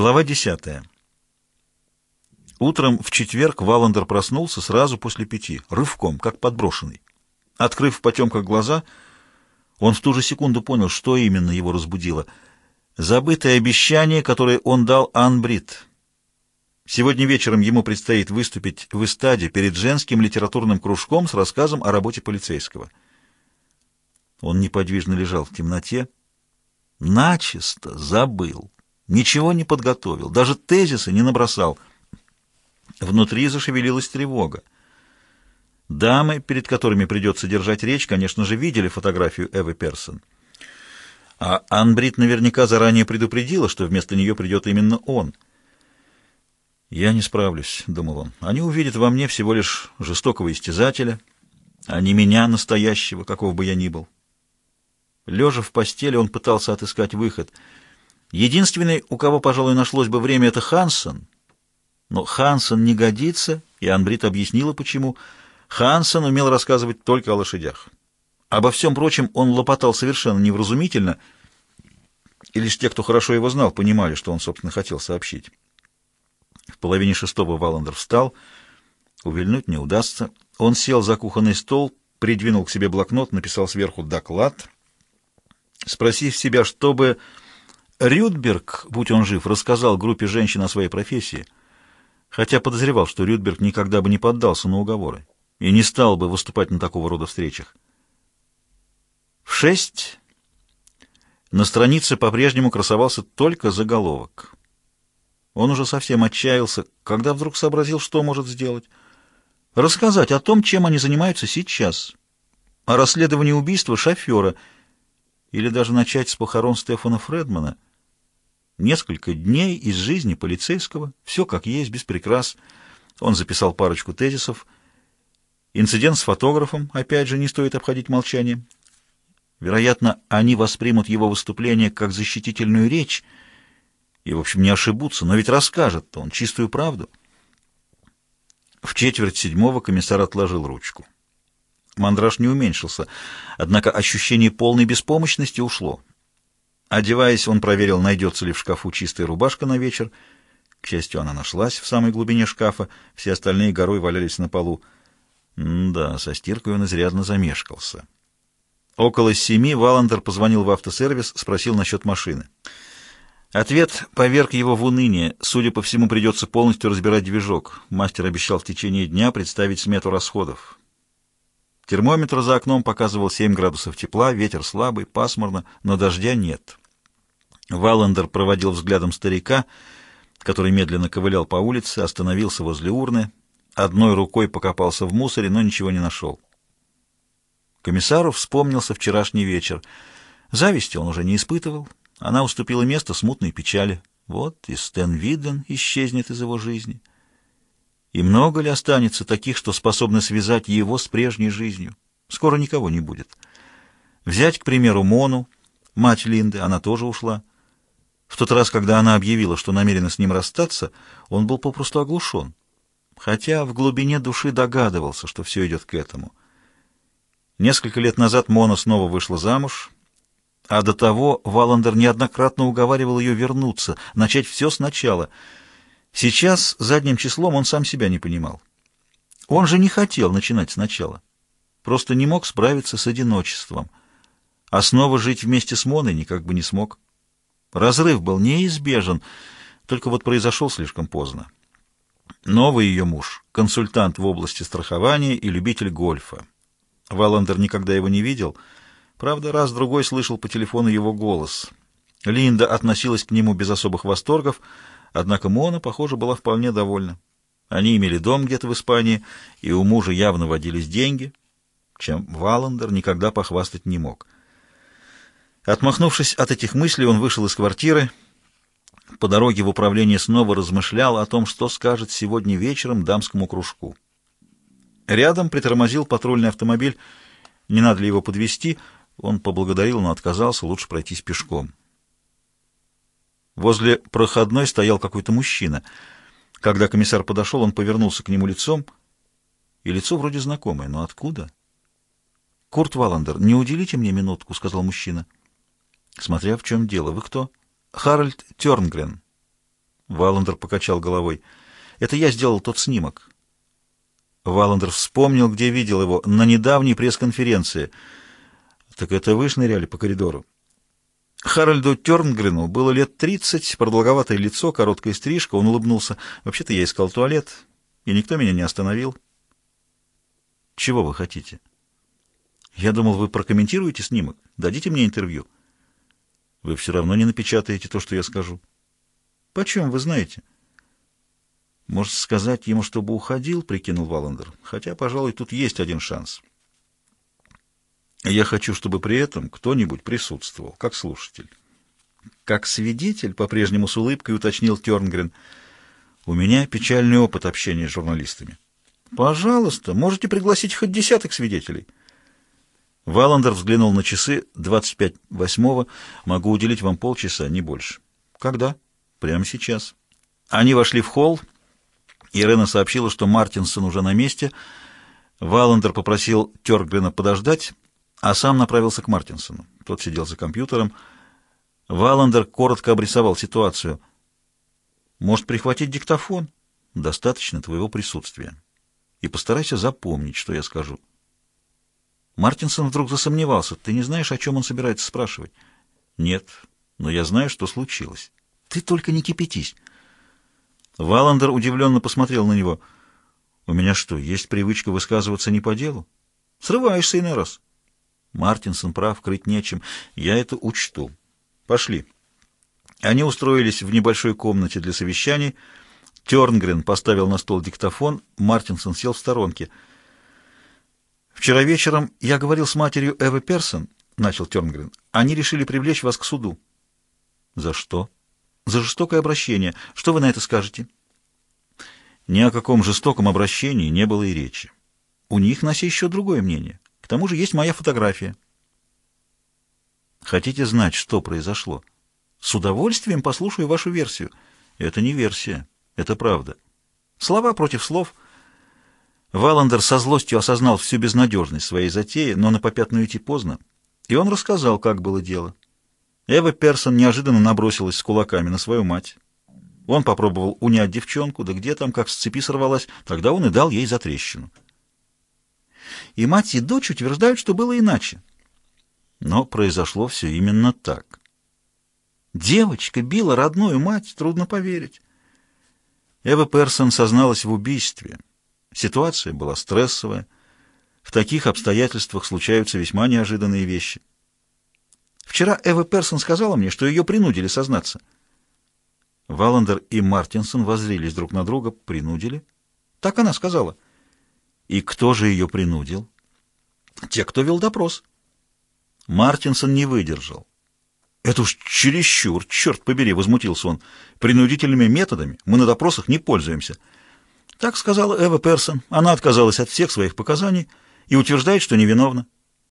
Глава 10. Утром в четверг Валандер проснулся сразу после пяти, рывком, как подброшенный. Открыв в потемках глаза, он в ту же секунду понял, что именно его разбудило. Забытое обещание, которое он дал Анбрид. Сегодня вечером ему предстоит выступить в эстаде перед женским литературным кружком с рассказом о работе полицейского. Он неподвижно лежал в темноте, начисто забыл. Ничего не подготовил, даже тезисы не набросал. Внутри зашевелилась тревога. Дамы, перед которыми придется держать речь, конечно же, видели фотографию Эвы Персон. А Анбрид наверняка заранее предупредила, что вместо нее придет именно он. «Я не справлюсь», — думал он. «Они увидят во мне всего лишь жестокого истязателя, а не меня, настоящего, каков бы я ни был». Лежа в постели, он пытался отыскать выход — Единственный, у кого, пожалуй, нашлось бы время, это Хансон. Но Хансон не годится, и Анбрид объяснила, почему. Хансон умел рассказывать только о лошадях. Обо всем прочем он лопотал совершенно невразумительно, и лишь те, кто хорошо его знал, понимали, что он, собственно, хотел сообщить. В половине шестого Валандер встал. Увильнуть не удастся. Он сел за кухонный стол, придвинул к себе блокнот, написал сверху «доклад», спросив себя, чтобы Рюдберг, будь он жив, рассказал группе женщин о своей профессии, хотя подозревал, что Рюдберг никогда бы не поддался на уговоры и не стал бы выступать на такого рода встречах. В шесть на странице по-прежнему красовался только заголовок. Он уже совсем отчаялся, когда вдруг сообразил, что может сделать. Рассказать о том, чем они занимаются сейчас, о расследовании убийства шофера, или даже начать с похорон Стефана Фредмана — Несколько дней из жизни полицейского, все как есть, без прикрас. Он записал парочку тезисов. Инцидент с фотографом, опять же, не стоит обходить молчанием. Вероятно, они воспримут его выступление как защитительную речь и, в общем, не ошибутся, но ведь расскажет он чистую правду. В четверть седьмого комиссар отложил ручку. Мандраж не уменьшился, однако ощущение полной беспомощности ушло. Одеваясь, он проверил, найдется ли в шкафу чистая рубашка на вечер. К счастью, она нашлась в самой глубине шкафа, все остальные горой валялись на полу. М да, со стиркой он изрядно замешкался. Около семи Валандер позвонил в автосервис, спросил насчет машины. Ответ поверг его в уныние. Судя по всему, придется полностью разбирать движок. Мастер обещал в течение дня представить смету расходов. Термометр за окном показывал 7 градусов тепла, ветер слабый, пасмурно, но дождя нет. Валандер проводил взглядом старика, который медленно ковылял по улице, остановился возле урны, одной рукой покопался в мусоре, но ничего не нашел. Комиссару вспомнился вчерашний вечер. Зависти он уже не испытывал, она уступила место смутной печали. Вот и Стэн Виден исчезнет из его жизни. И много ли останется таких, что способны связать его с прежней жизнью? Скоро никого не будет. Взять, к примеру, Мону, мать Линды, она тоже ушла. В тот раз, когда она объявила, что намерена с ним расстаться, он был попросту оглушен, хотя в глубине души догадывался, что все идет к этому. Несколько лет назад Мона снова вышла замуж, а до того Валандер неоднократно уговаривал ее вернуться, начать все сначала. Сейчас, задним числом, он сам себя не понимал. Он же не хотел начинать сначала, просто не мог справиться с одиночеством, а снова жить вместе с Моной никак бы не смог. Разрыв был неизбежен, только вот произошел слишком поздно. Новый ее муж, консультант в области страхования и любитель гольфа. Валандер никогда его не видел, правда, раз-другой слышал по телефону его голос. Линда относилась к нему без особых восторгов, однако Мона, похоже, была вполне довольна. Они имели дом где-то в Испании, и у мужа явно водились деньги, чем Валандер никогда похвастать не мог. Отмахнувшись от этих мыслей, он вышел из квартиры. По дороге в управление снова размышлял о том, что скажет сегодня вечером дамскому кружку. Рядом притормозил патрульный автомобиль. Не надо ли его подвести? Он поблагодарил, но отказался, лучше пройтись пешком. Возле проходной стоял какой-то мужчина. Когда комиссар подошел, он повернулся к нему лицом, и лицо вроде знакомое, но откуда? «Курт Валандер, не уделите мне минутку», — сказал мужчина. Смотря в чем дело. Вы кто? Харальд Тернгрен. Валандер покачал головой. «Это я сделал тот снимок». Валандер вспомнил, где видел его, на недавней пресс-конференции. «Так это вы шныряли по коридору?» Харальду Тернгрену было лет тридцать, продолговатое лицо, короткая стрижка, он улыбнулся. «Вообще-то я искал туалет, и никто меня не остановил». «Чего вы хотите?» «Я думал, вы прокомментируете снимок, дадите мне интервью». «Вы все равно не напечатаете то, что я скажу». «Почем вы знаете?» «Может, сказать ему, чтобы уходил?» — прикинул Валандер. «Хотя, пожалуй, тут есть один шанс». Я хочу, чтобы при этом кто-нибудь присутствовал, как слушатель. Как свидетель, по-прежнему с улыбкой уточнил Тернгрен, у меня печальный опыт общения с журналистами. Пожалуйста, можете пригласить хоть десяток свидетелей. Валандер взглянул на часы. 25 восьмого. Могу уделить вам полчаса, не больше. Когда? Прямо сейчас. Они вошли в холл. Ирена сообщила, что Мартинсон уже на месте. Валандер попросил Тергрена подождать, а сам направился к Мартинсону. Тот сидел за компьютером. Валандер коротко обрисовал ситуацию. «Может, прихватить диктофон? Достаточно твоего присутствия. И постарайся запомнить, что я скажу». Мартинсон вдруг засомневался. «Ты не знаешь, о чем он собирается спрашивать?» «Нет, но я знаю, что случилось. Ты только не кипятись». Валандер удивленно посмотрел на него. «У меня что, есть привычка высказываться не по делу? Срываешься иной раз». Мартинсон прав, крыть нечем. Я это учту. Пошли. Они устроились в небольшой комнате для совещаний. Тернгрен поставил на стол диктофон, Мартинсон сел в сторонке. «Вчера вечером я говорил с матерью Эвы Персон», — начал Тернгрен. «Они решили привлечь вас к суду». «За что?» «За жестокое обращение. Что вы на это скажете?» Ни о каком жестоком обращении не было и речи. У них на еще другое мнение тому же есть моя фотография. Хотите знать, что произошло? С удовольствием послушаю вашу версию. Это не версия, это правда. Слова против слов. Валандер со злостью осознал всю безнадежность своей затеи, но на попятную идти поздно. И он рассказал, как было дело. Эва Персон неожиданно набросилась с кулаками на свою мать. Он попробовал унять девчонку, да где там, как с цепи сорвалась, тогда он и дал ей затрещину и мать, и дочь утверждают, что было иначе. Но произошло все именно так. Девочка била родную мать, трудно поверить. Эва Персон созналась в убийстве. Ситуация была стрессовая. В таких обстоятельствах случаются весьма неожиданные вещи. Вчера Эва Персон сказала мне, что ее принудили сознаться. Валандер и Мартинсон воззрились друг на друга. Принудили? Так она сказала. — и кто же ее принудил? Те, кто вел допрос. Мартинсон не выдержал. «Это уж чересчур, черт побери!» — возмутился он. «Принудительными методами мы на допросах не пользуемся». Так сказала Эва Персон. Она отказалась от всех своих показаний и утверждает, что невиновна.